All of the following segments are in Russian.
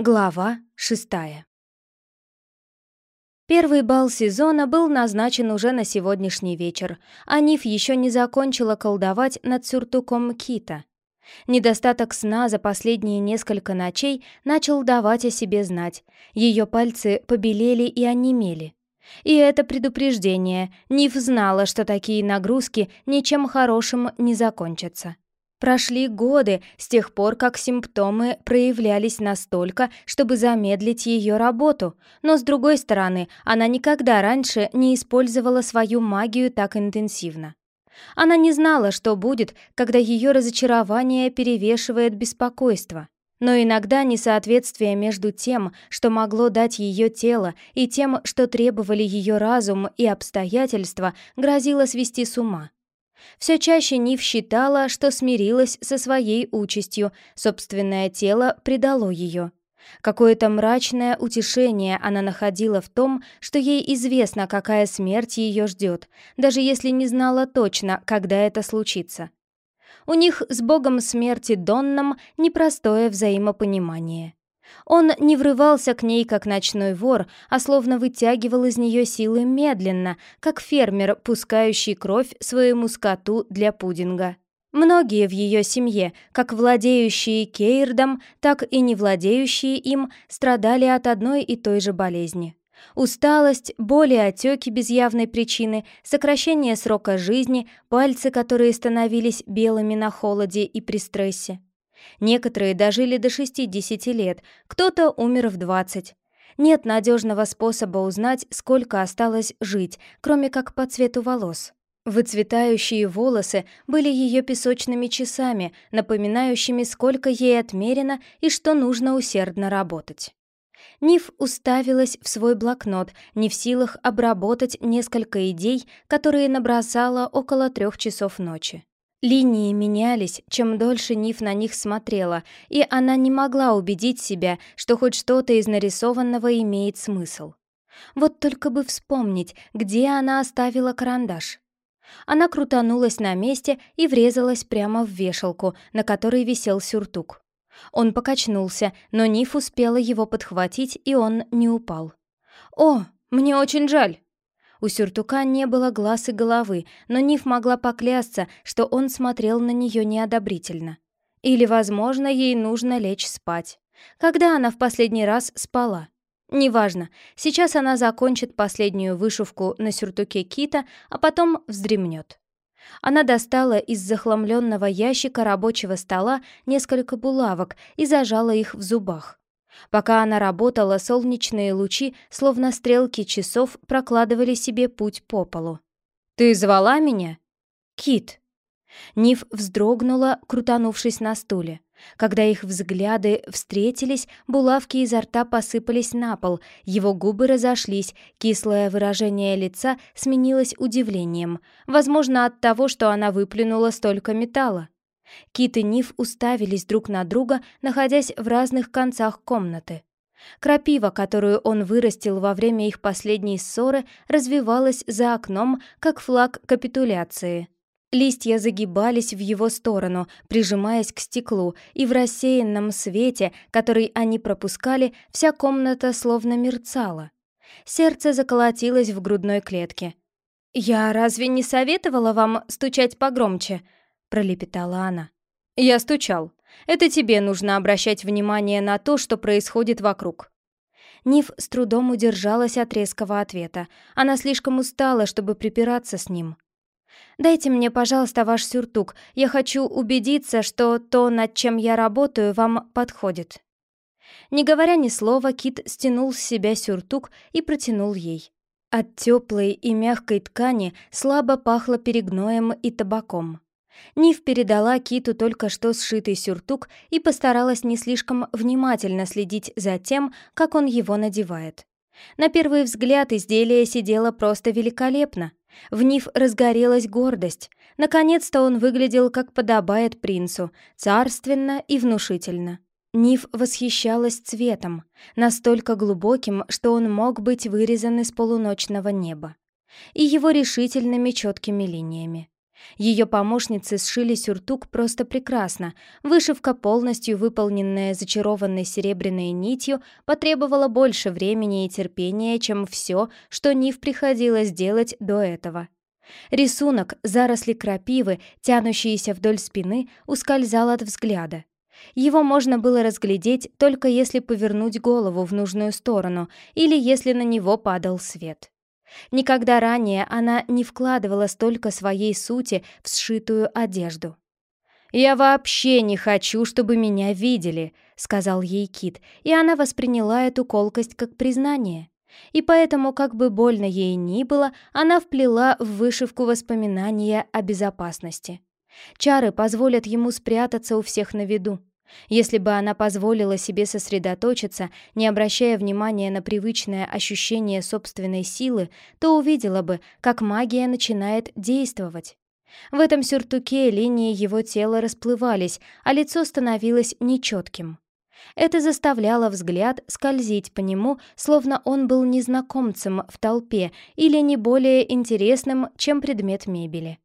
Глава шестая Первый бал сезона был назначен уже на сегодняшний вечер, а Ниф еще не закончила колдовать над сюртуком Кита. Недостаток сна за последние несколько ночей начал давать о себе знать. Ее пальцы побелели и онемели. И это предупреждение. Ниф знала, что такие нагрузки ничем хорошим не закончатся. Прошли годы с тех пор, как симптомы проявлялись настолько, чтобы замедлить ее работу, но с другой стороны, она никогда раньше не использовала свою магию так интенсивно. Она не знала, что будет, когда ее разочарование перевешивает беспокойство. Но иногда несоответствие между тем, что могло дать ее тело, и тем, что требовали ее разум и обстоятельства, грозило свести с ума. Все чаще Нив считала, что смирилась со своей участью, собственное тело предало ее. Какое-то мрачное утешение она находила в том, что ей известно, какая смерть ее ждет, даже если не знала точно, когда это случится. У них с богом смерти Донном непростое взаимопонимание. Он не врывался к ней, как ночной вор, а словно вытягивал из нее силы медленно, как фермер, пускающий кровь своему скоту для пудинга. Многие в ее семье, как владеющие Кейрдом, так и не владеющие им, страдали от одной и той же болезни. Усталость, боли, отеки без явной причины, сокращение срока жизни, пальцы, которые становились белыми на холоде и при стрессе. Некоторые дожили до 60 лет, кто-то умер в 20. Нет надежного способа узнать, сколько осталось жить, кроме как по цвету волос. Выцветающие волосы были ее песочными часами, напоминающими, сколько ей отмерено и что нужно усердно работать. Ниф уставилась в свой блокнот, не в силах обработать несколько идей, которые набросала около трех часов ночи. Линии менялись, чем дольше Ниф на них смотрела, и она не могла убедить себя, что хоть что-то из нарисованного имеет смысл. Вот только бы вспомнить, где она оставила карандаш. Она крутанулась на месте и врезалась прямо в вешалку, на которой висел сюртук. Он покачнулся, но Ниф успела его подхватить, и он не упал. «О, мне очень жаль!» У сюртука не было глаз и головы, но Ниф могла поклясться, что он смотрел на нее неодобрительно. Или, возможно, ей нужно лечь спать. Когда она в последний раз спала? Неважно, сейчас она закончит последнюю вышивку на сюртуке кита, а потом вздремнет. Она достала из захламленного ящика рабочего стола несколько булавок и зажала их в зубах. Пока она работала, солнечные лучи, словно стрелки часов, прокладывали себе путь по полу. «Ты звала меня?» «Кит». Ниф вздрогнула, крутанувшись на стуле. Когда их взгляды встретились, булавки изо рта посыпались на пол, его губы разошлись, кислое выражение лица сменилось удивлением, возможно, от того, что она выплюнула столько металла. Кит и Ниф уставились друг на друга, находясь в разных концах комнаты. Крапива, которую он вырастил во время их последней ссоры, развивалась за окном, как флаг капитуляции. Листья загибались в его сторону, прижимаясь к стеклу, и в рассеянном свете, который они пропускали, вся комната словно мерцала. Сердце заколотилось в грудной клетке. «Я разве не советовала вам стучать погромче?» Пролепетала она. «Я стучал. Это тебе нужно обращать внимание на то, что происходит вокруг». Ниф с трудом удержалась от резкого ответа. Она слишком устала, чтобы припираться с ним. «Дайте мне, пожалуйста, ваш сюртук. Я хочу убедиться, что то, над чем я работаю, вам подходит». Не говоря ни слова, Кит стянул с себя сюртук и протянул ей. От теплой и мягкой ткани слабо пахло перегноем и табаком. Нив передала Киту только что сшитый сюртук и постаралась не слишком внимательно следить за тем, как он его надевает. На первый взгляд изделие сидело просто великолепно. В Нив разгорелась гордость. Наконец-то он выглядел, как подобает принцу, царственно и внушительно. Нив восхищалась цветом, настолько глубоким, что он мог быть вырезан из полуночного неба, и его решительными четкими линиями. Ее помощницы сшили сюртук просто прекрасно. Вышивка, полностью выполненная зачарованной серебряной нитью, потребовала больше времени и терпения, чем все, что Нив приходилось делать до этого. Рисунок, заросли крапивы, тянущиеся вдоль спины, ускользал от взгляда. Его можно было разглядеть только если повернуть голову в нужную сторону или если на него падал свет. Никогда ранее она не вкладывала столько своей сути в сшитую одежду. «Я вообще не хочу, чтобы меня видели», — сказал ей Кит, и она восприняла эту колкость как признание. И поэтому, как бы больно ей ни было, она вплела в вышивку воспоминания о безопасности. Чары позволят ему спрятаться у всех на виду. Если бы она позволила себе сосредоточиться, не обращая внимания на привычное ощущение собственной силы, то увидела бы, как магия начинает действовать. В этом сюртуке линии его тела расплывались, а лицо становилось нечетким. Это заставляло взгляд скользить по нему, словно он был незнакомцем в толпе или не более интересным, чем предмет мебели.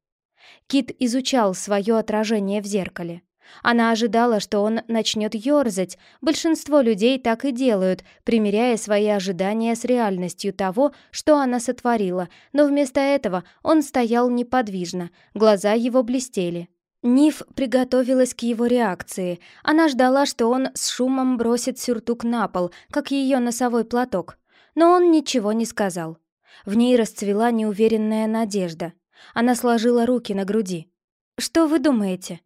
Кит изучал свое отражение в зеркале. Она ожидала, что он начнет ерзать. Большинство людей так и делают, примеряя свои ожидания с реальностью того, что она сотворила, но вместо этого он стоял неподвижно, глаза его блестели. Ниф приготовилась к его реакции. Она ждала, что он с шумом бросит сюртук на пол, как ее носовой платок. Но он ничего не сказал. В ней расцвела неуверенная надежда. Она сложила руки на груди. «Что вы думаете?»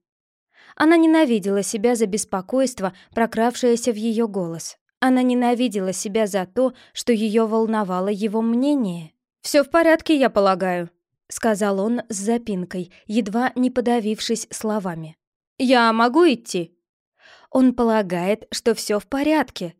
Она ненавидела себя за беспокойство, прокравшееся в ее голос. Она ненавидела себя за то, что ее волновало его мнение. «Все в порядке, я полагаю», — сказал он с запинкой, едва не подавившись словами. «Я могу идти?» Он полагает, что все в порядке.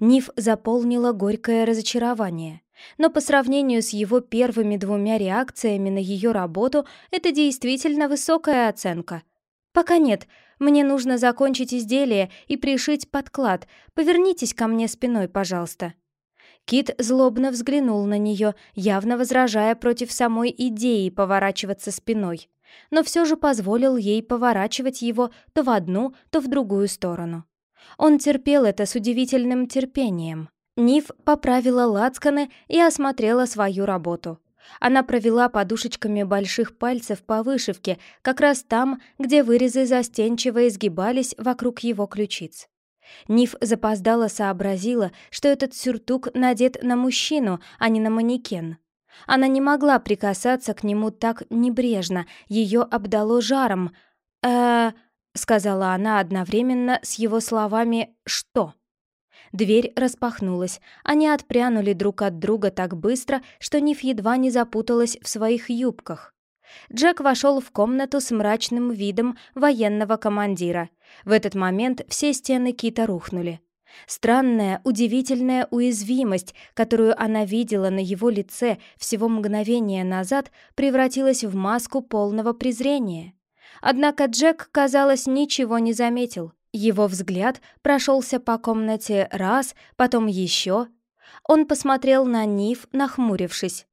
Ниф заполнила горькое разочарование. Но по сравнению с его первыми двумя реакциями на ее работу, это действительно высокая оценка — «Пока нет. Мне нужно закончить изделие и пришить подклад. Повернитесь ко мне спиной, пожалуйста». Кит злобно взглянул на нее, явно возражая против самой идеи поворачиваться спиной, но все же позволил ей поворачивать его то в одну, то в другую сторону. Он терпел это с удивительным терпением. Ниф поправила лацканы и осмотрела свою работу. Она провела подушечками больших пальцев по вышивке, как раз там, где вырезы застенчиво изгибались вокруг его ключиц. Ниф запоздала сообразила, что этот сюртук надет на мужчину, а не на манекен. Она не могла прикасаться к нему так небрежно, ее обдало жаром. э сказала она одновременно с его словами «что?». Дверь распахнулась. Они отпрянули друг от друга так быстро, что Ниф едва не запуталась в своих юбках. Джек вошел в комнату с мрачным видом военного командира. В этот момент все стены Кита рухнули. Странная, удивительная уязвимость, которую она видела на его лице всего мгновение назад, превратилась в маску полного презрения. Однако Джек, казалось, ничего не заметил. Его взгляд прошелся по комнате раз, потом еще. Он посмотрел на Ниф, нахмурившись.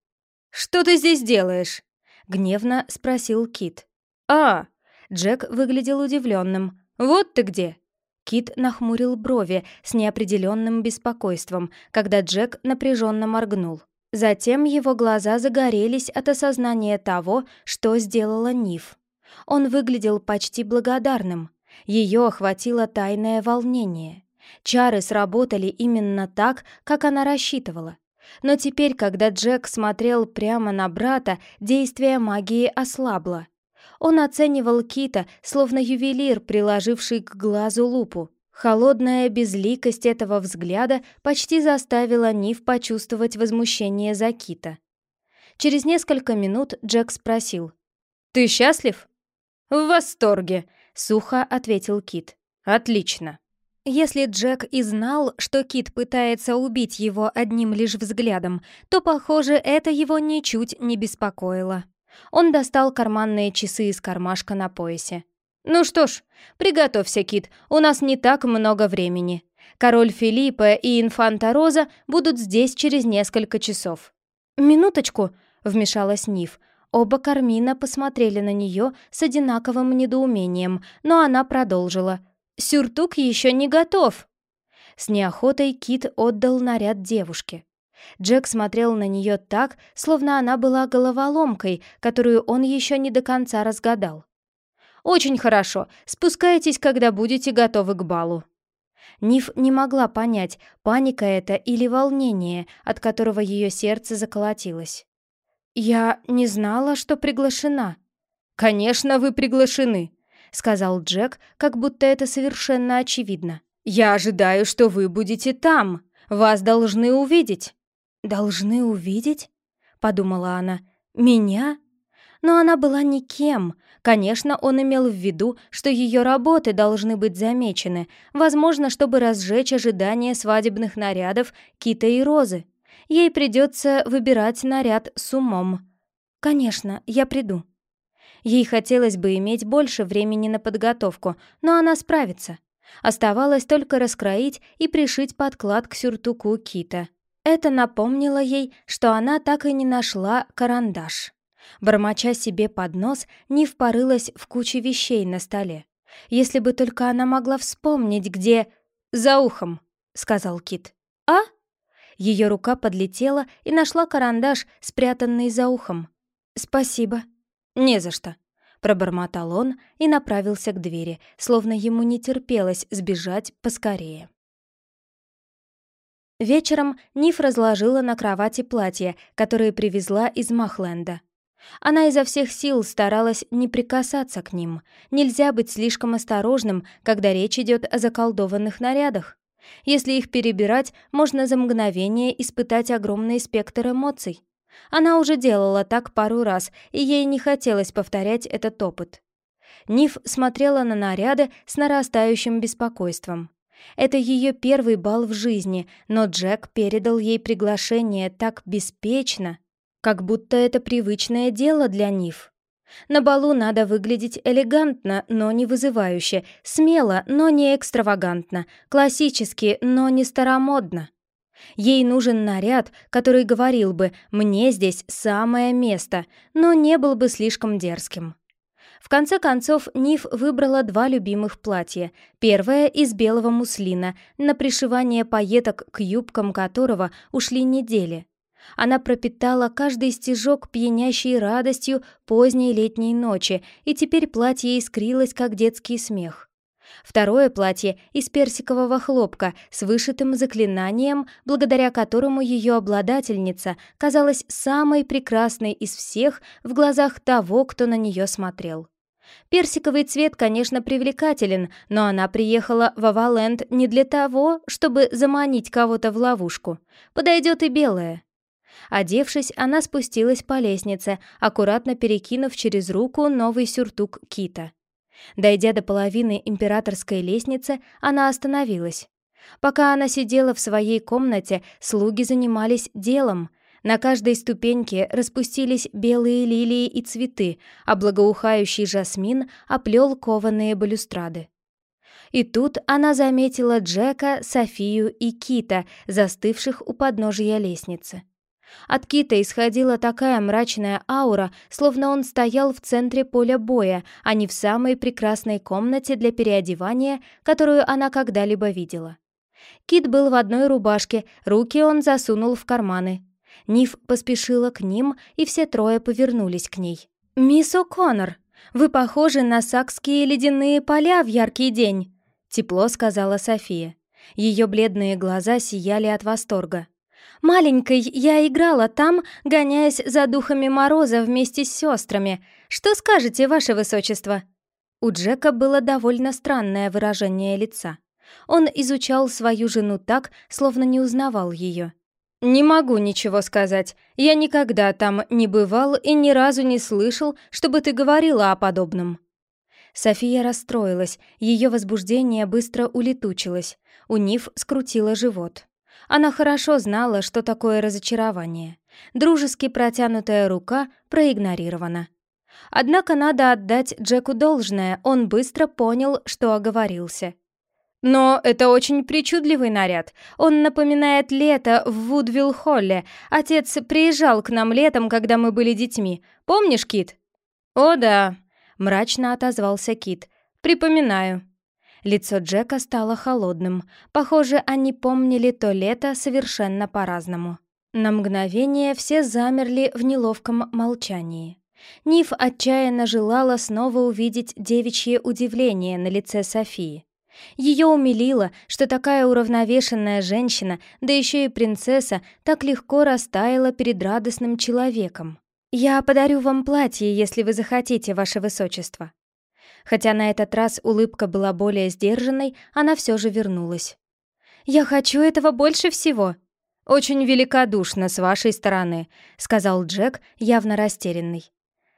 «Что ты здесь делаешь?» — гневно спросил Кит. «А!» — Джек выглядел удивленным. «Вот ты где!» Кит нахмурил брови с неопределенным беспокойством, когда Джек напряженно моргнул. Затем его глаза загорелись от осознания того, что сделала Ниф. Он выглядел почти благодарным. Ее охватило тайное волнение. Чары сработали именно так, как она рассчитывала. Но теперь, когда Джек смотрел прямо на брата, действие магии ослабло. Он оценивал Кита, словно ювелир, приложивший к глазу лупу. Холодная безликость этого взгляда почти заставила Нив почувствовать возмущение за Кита. Через несколько минут Джек спросил. «Ты счастлив?» «В восторге», — сухо ответил Кит. «Отлично». Если Джек и знал, что Кит пытается убить его одним лишь взглядом, то, похоже, это его ничуть не беспокоило. Он достал карманные часы из кармашка на поясе. «Ну что ж, приготовься, Кит, у нас не так много времени. Король Филиппа и инфанта Роза будут здесь через несколько часов». «Минуточку», — вмешалась Ниф. Оба Кармина посмотрели на нее с одинаковым недоумением, но она продолжила. «Сюртук еще не готов!» С неохотой Кит отдал наряд девушке. Джек смотрел на нее так, словно она была головоломкой, которую он еще не до конца разгадал. «Очень хорошо. Спускайтесь, когда будете готовы к балу». Ниф не могла понять, паника это или волнение, от которого ее сердце заколотилось. «Я не знала, что приглашена». «Конечно, вы приглашены», — сказал Джек, как будто это совершенно очевидно. «Я ожидаю, что вы будете там. Вас должны увидеть». «Должны увидеть?» — подумала она. «Меня?» Но она была никем. Конечно, он имел в виду, что ее работы должны быть замечены, возможно, чтобы разжечь ожидания свадебных нарядов Кита и Розы. Ей придется выбирать наряд с умом. «Конечно, я приду». Ей хотелось бы иметь больше времени на подготовку, но она справится. Оставалось только раскроить и пришить подклад к сюртуку Кита. Это напомнило ей, что она так и не нашла карандаш. Бормоча себе под нос, Нив порылась в куче вещей на столе. Если бы только она могла вспомнить, где... «За ухом», — сказал Кит. «А?» Ее рука подлетела и нашла карандаш, спрятанный за ухом. «Спасибо». «Не за что», — пробормотал он и направился к двери, словно ему не терпелось сбежать поскорее. Вечером Ниф разложила на кровати платье, которое привезла из Махленда. Она изо всех сил старалась не прикасаться к ним. Нельзя быть слишком осторожным, когда речь идет о заколдованных нарядах. Если их перебирать, можно за мгновение испытать огромный спектр эмоций. Она уже делала так пару раз, и ей не хотелось повторять этот опыт. Ниф смотрела на наряды с нарастающим беспокойством. Это ее первый бал в жизни, но Джек передал ей приглашение так беспечно, как будто это привычное дело для Ниф. На балу надо выглядеть элегантно, но не вызывающе, смело, но не экстравагантно, классически, но не старомодно. Ей нужен наряд, который говорил бы «мне здесь самое место», но не был бы слишком дерзким. В конце концов, Ниф выбрала два любимых платья. Первое из белого муслина, на пришивание пайеток к юбкам которого ушли недели. Она пропитала каждый стежок пьянящей радостью поздней летней ночи, и теперь платье искрилось, как детский смех. Второе платье из персикового хлопка с вышитым заклинанием, благодаря которому ее обладательница казалась самой прекрасной из всех в глазах того, кто на нее смотрел. Персиковый цвет, конечно, привлекателен, но она приехала в Аваленд не для того, чтобы заманить кого-то в ловушку. Подойдет и белое. Одевшись, она спустилась по лестнице, аккуратно перекинув через руку новый сюртук Кита. Дойдя до половины императорской лестницы, она остановилась. Пока она сидела в своей комнате, слуги занимались делом. На каждой ступеньке распустились белые лилии и цветы, а благоухающий жасмин оплел кованые балюстрады. И тут она заметила Джека, Софию и Кита, застывших у подножия лестницы. От Кита исходила такая мрачная аура, словно он стоял в центре поля боя, а не в самой прекрасной комнате для переодевания, которую она когда-либо видела. Кит был в одной рубашке, руки он засунул в карманы. Ниф поспешила к ним, и все трое повернулись к ней. «Мисс О'Коннор, вы похожи на сакские ледяные поля в яркий день», — тепло сказала София. Ее бледные глаза сияли от восторга. Маленькой я играла там, гоняясь за духами мороза вместе с сестрами. Что скажете, ваше высочество?» У Джека было довольно странное выражение лица. Он изучал свою жену так, словно не узнавал ее. «Не могу ничего сказать. Я никогда там не бывал и ни разу не слышал, чтобы ты говорила о подобном». София расстроилась, ее возбуждение быстро улетучилось. У Нив скрутило живот. Она хорошо знала, что такое разочарование. Дружески протянутая рука проигнорирована. Однако надо отдать Джеку должное, он быстро понял, что оговорился. Но это очень причудливый наряд. Он напоминает лето в Вудвилл-Холле. Отец приезжал к нам летом, когда мы были детьми. Помнишь, Кит? О, да, мрачно отозвался Кит. Припоминаю. Лицо Джека стало холодным. Похоже, они помнили то лето совершенно по-разному. На мгновение все замерли в неловком молчании. Ниф отчаянно желала снова увидеть девичье удивление на лице Софии. Ее умилило, что такая уравновешенная женщина, да еще и принцесса, так легко растаяла перед радостным человеком. «Я подарю вам платье, если вы захотите, ваше высочество». Хотя на этот раз улыбка была более сдержанной, она все же вернулась. «Я хочу этого больше всего», «Очень великодушно с вашей стороны», — сказал Джек, явно растерянный.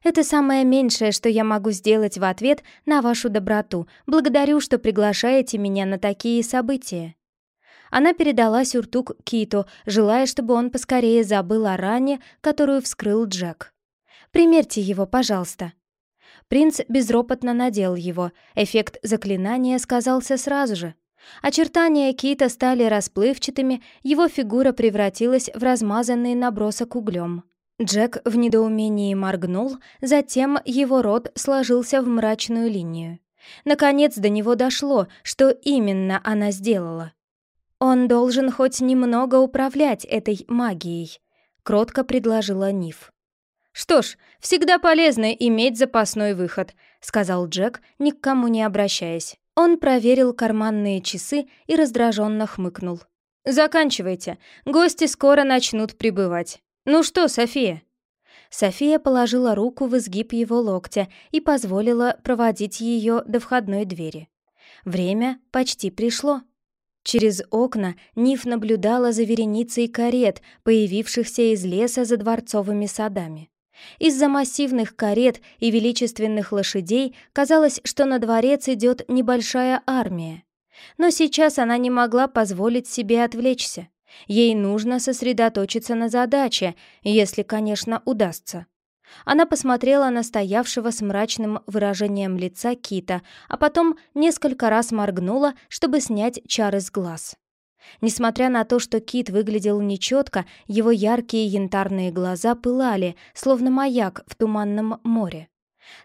«Это самое меньшее, что я могу сделать в ответ на вашу доброту. Благодарю, что приглашаете меня на такие события». Она передала сюртук Киту, желая, чтобы он поскорее забыл о ране, которую вскрыл Джек. «Примерьте его, пожалуйста». Принц безропотно надел его. Эффект заклинания сказался сразу же. Очертания Кита стали расплывчатыми, его фигура превратилась в размазанный набросок углем. Джек в недоумении моргнул, затем его рот сложился в мрачную линию. Наконец до него дошло, что именно она сделала. «Он должен хоть немного управлять этой магией», — кротко предложила Ниф. «Что ж, всегда полезно иметь запасной выход», — сказал Джек, ни к кому не обращаясь. Он проверил карманные часы и раздраженно хмыкнул. «Заканчивайте. Гости скоро начнут прибывать. Ну что, София?» София положила руку в изгиб его локтя и позволила проводить ее до входной двери. Время почти пришло. Через окна Ниф наблюдала за вереницей карет, появившихся из леса за дворцовыми садами. Из-за массивных карет и величественных лошадей казалось, что на дворец идет небольшая армия. Но сейчас она не могла позволить себе отвлечься. Ей нужно сосредоточиться на задаче, если, конечно, удастся. Она посмотрела на стоявшего с мрачным выражением лица Кита, а потом несколько раз моргнула, чтобы снять чары с глаз. Несмотря на то, что Кит выглядел нечетко, его яркие янтарные глаза пылали, словно маяк в туманном море.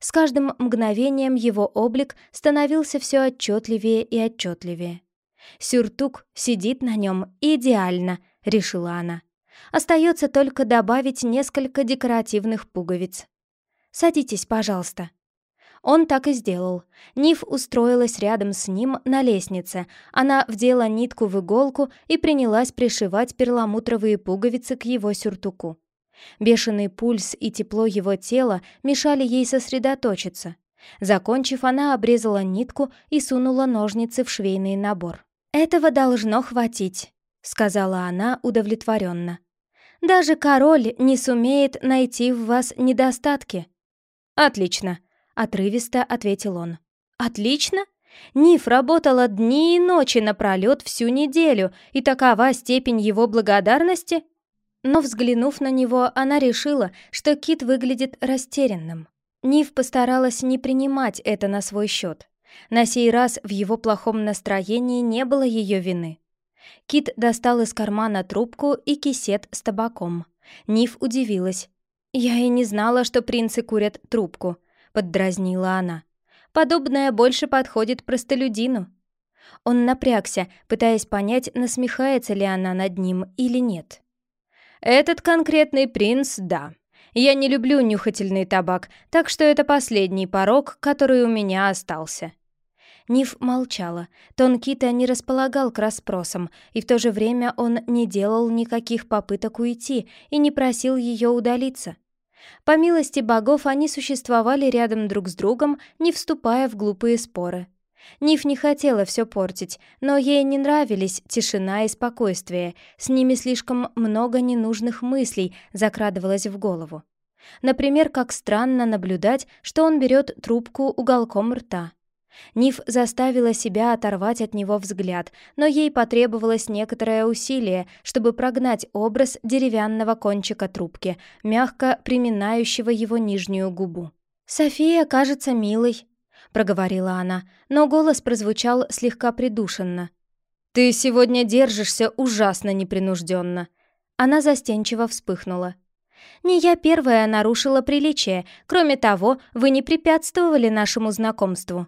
С каждым мгновением его облик становился все отчетливее и отчетливее. «Сюртук сидит на нем идеально», — решила она. «Остается только добавить несколько декоративных пуговиц. Садитесь, пожалуйста». Он так и сделал. Ниф устроилась рядом с ним на лестнице. Она вдела нитку в иголку и принялась пришивать перламутровые пуговицы к его сюртуку. Бешеный пульс и тепло его тела мешали ей сосредоточиться. Закончив, она обрезала нитку и сунула ножницы в швейный набор. «Этого должно хватить», — сказала она удовлетворенно. «Даже король не сумеет найти в вас недостатки». «Отлично», отрывисто ответил он. «Отлично!» Ниф работала дни и ночи напролет всю неделю, и такова степень его благодарности. Но, взглянув на него, она решила, что Кит выглядит растерянным. Ниф постаралась не принимать это на свой счет. На сей раз в его плохом настроении не было ее вины. Кит достал из кармана трубку и кисет с табаком. Ниф удивилась. «Я и не знала, что принцы курят трубку», — поддразнила она. «Подобное больше подходит простолюдину». Он напрягся, пытаясь понять, насмехается ли она над ним или нет. «Этот конкретный принц — да. Я не люблю нюхательный табак, так что это последний порог, который у меня остался». Ниф молчала. Тон Кита не располагал к расспросам, и в то же время он не делал никаких попыток уйти и не просил ее удалиться. По милости богов они существовали рядом друг с другом, не вступая в глупые споры. Ниф не хотела все портить, но ей не нравились тишина и спокойствие, с ними слишком много ненужных мыслей закрадывалось в голову. Например, как странно наблюдать, что он берет трубку уголком рта. Ниф заставила себя оторвать от него взгляд, но ей потребовалось некоторое усилие, чтобы прогнать образ деревянного кончика трубки, мягко приминающего его нижнюю губу. «София кажется милой», — проговорила она, но голос прозвучал слегка придушенно. «Ты сегодня держишься ужасно непринужденно». Она застенчиво вспыхнула. «Не я первая нарушила приличие. Кроме того, вы не препятствовали нашему знакомству».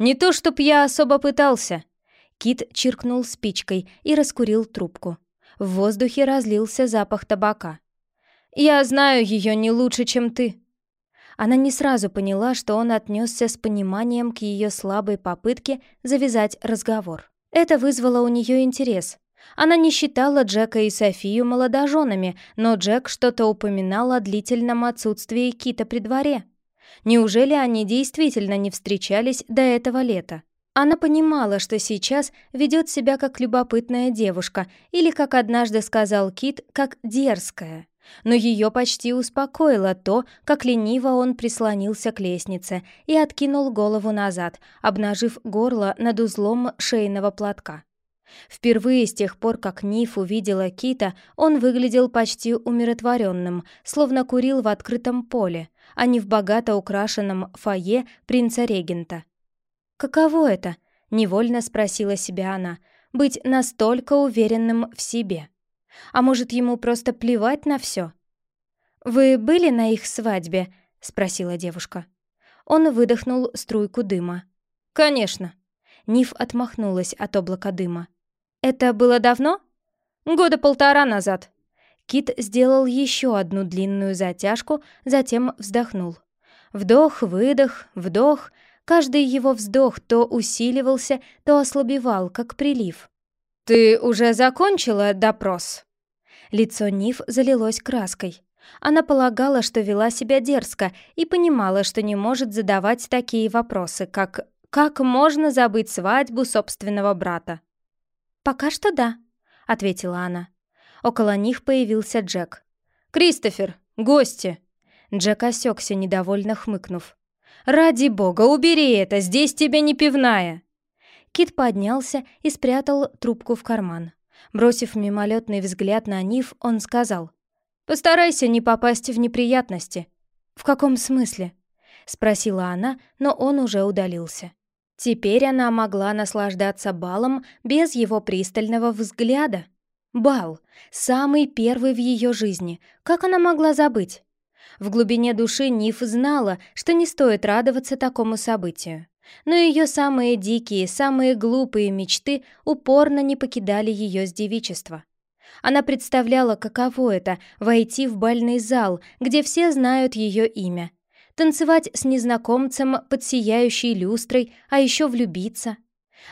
«Не то, чтоб я особо пытался». Кит чиркнул спичкой и раскурил трубку. В воздухе разлился запах табака. «Я знаю ее не лучше, чем ты». Она не сразу поняла, что он отнесся с пониманием к ее слабой попытке завязать разговор. Это вызвало у нее интерес. Она не считала Джека и Софию молодоженами, но Джек что-то упоминал о длительном отсутствии Кита при дворе. Неужели они действительно не встречались до этого лета? Она понимала, что сейчас ведет себя как любопытная девушка, или, как однажды сказал Кит, как дерзкая. Но ее почти успокоило то, как лениво он прислонился к лестнице и откинул голову назад, обнажив горло над узлом шейного платка. Впервые с тех пор, как Ниф увидела Кита, он выглядел почти умиротворенным, словно курил в открытом поле, а не в богато украшенном фойе принца-регента. «Каково это?» — невольно спросила себя она. «Быть настолько уверенным в себе». А может, ему просто плевать на все? «Вы были на их свадьбе?» — спросила девушка. Он выдохнул струйку дыма. «Конечно». Ниф отмахнулась от облака дыма. «Это было давно?» «Года полтора назад». Кит сделал еще одну длинную затяжку, затем вздохнул. Вдох, выдох, вдох. Каждый его вздох то усиливался, то ослабевал, как прилив. «Ты уже закончила допрос?» Лицо Ниф залилось краской. Она полагала, что вела себя дерзко и понимала, что не может задавать такие вопросы, как «Как можно забыть свадьбу собственного брата?» «Пока что да», — ответила она. Около них появился Джек. «Кристофер, гости!» Джек осекся, недовольно хмыкнув. «Ради бога, убери это, здесь тебе не пивная!» Кит поднялся и спрятал трубку в карман. Бросив мимолетный взгляд на Ниф, он сказал, «Постарайся не попасть в неприятности». «В каком смысле?» — спросила она, но он уже удалился. Теперь она могла наслаждаться балом без его пристального взгляда. Бал, самый первый в ее жизни. Как она могла забыть? В глубине души Ниф знала, что не стоит радоваться такому событию но ее самые дикие, самые глупые мечты упорно не покидали ее с девичества. Она представляла, каково это — войти в бальный зал, где все знают ее имя, танцевать с незнакомцем под сияющей люстрой, а еще влюбиться.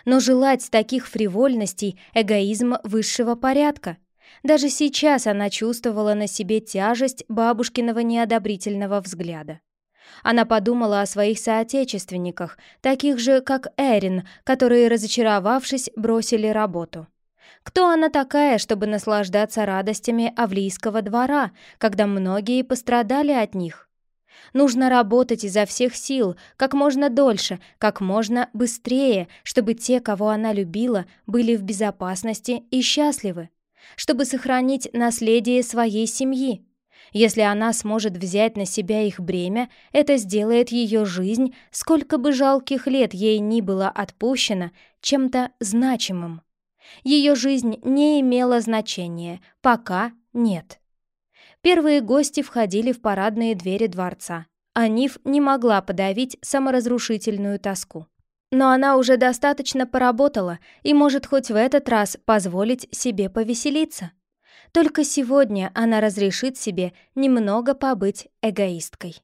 Но желать таких фривольностей — эгоизм высшего порядка. Даже сейчас она чувствовала на себе тяжесть бабушкиного неодобрительного взгляда. Она подумала о своих соотечественниках, таких же, как Эрин, которые, разочаровавшись, бросили работу. Кто она такая, чтобы наслаждаться радостями Авлийского двора, когда многие пострадали от них? Нужно работать изо всех сил, как можно дольше, как можно быстрее, чтобы те, кого она любила, были в безопасности и счастливы, чтобы сохранить наследие своей семьи. Если она сможет взять на себя их бремя, это сделает ее жизнь, сколько бы жалких лет ей ни было отпущено, чем-то значимым. Ее жизнь не имела значения, пока нет. Первые гости входили в парадные двери дворца, а Ниф не могла подавить саморазрушительную тоску. Но она уже достаточно поработала и может хоть в этот раз позволить себе повеселиться. Только сегодня она разрешит себе немного побыть эгоисткой.